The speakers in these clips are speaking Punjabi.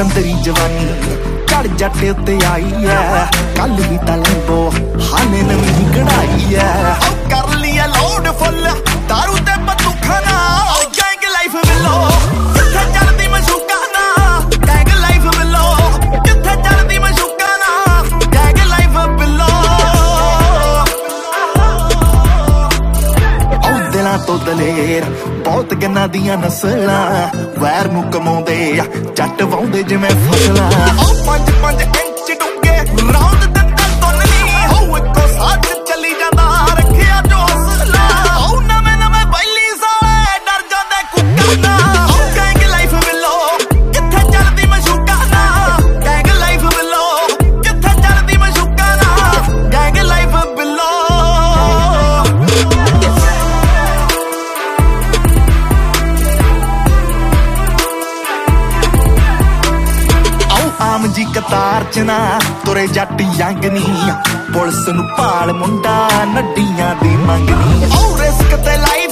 ਚੰਦਰੀ ਜਵਾਨੀ ਚੜ ਜੱਟ ਉੱਤੇ ਆਈ ਐ। ਕੱਲ ਵੀ ਤਾਂ ਲੰਬੋ ਹਾਨੇ ਨੇ ਨਹੀਂ ਕਢਾਈ ਐ ਕਰ ਲਈ ਲੋਡ ਫੁੱਲ ਸ਼ੇਰ ਬਹੁਤ ਗੰਨਾ ਦੀਆਂ ਨਸਲਾਂ ਵੈਰ ਨੂੰ ਕਮਾਉਂਦੇ ਆ ਜੱਟ ਵਾਉਂਦੇ ਜਿਵੇਂ ਫਸਲਾਂ। ਆਮ ਜੀ ਕਤਾਰ ਚ ਨਾ ਤੁਰੇ ਜੱਟ ਯੰਗ ਨਹੀਂ ਪੁਲਿਸ ਨੂੰ ਪਾਲ ਮੁੰਡਾ, ਨੱਡੀਆਂ ਦੀ ਮੰਗਣੀ। ਔਰ ਰਿਸਕ ਤੇ ਲਾਈ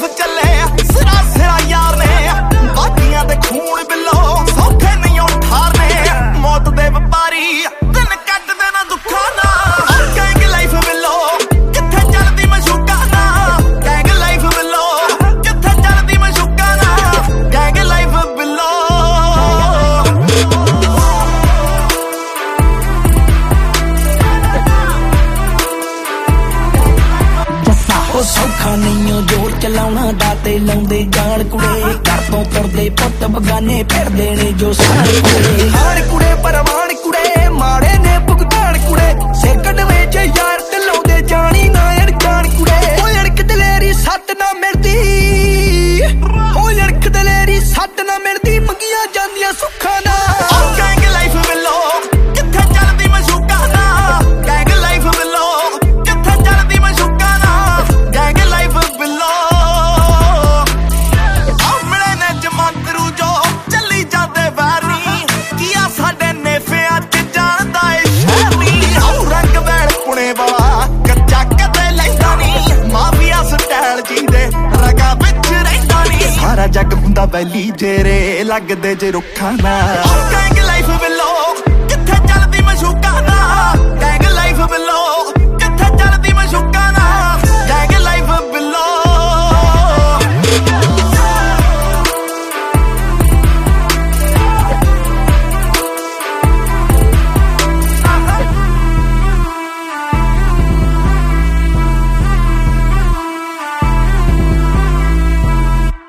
ਤਾਈਓ ਜੋਰ ਚਲਾਉਣਾ ਦਾਤੇ ਲਾਉਂਦੇ ਜਾਣ ਕੁੜੇ। ਘਰ ਤੋਂ ਤੁਰਦੇ ਪੁੱਤ ਬਗਾਨੇ ਫਿਰਦੇ ਨੇ ਜੋ ਸਾਰੇ ਹਰ ਬਲੀ ਜੇਰੇ ਲੱਗਦੇ ਜੇ ਰੁੱਖਾਂ ਨਾਲ।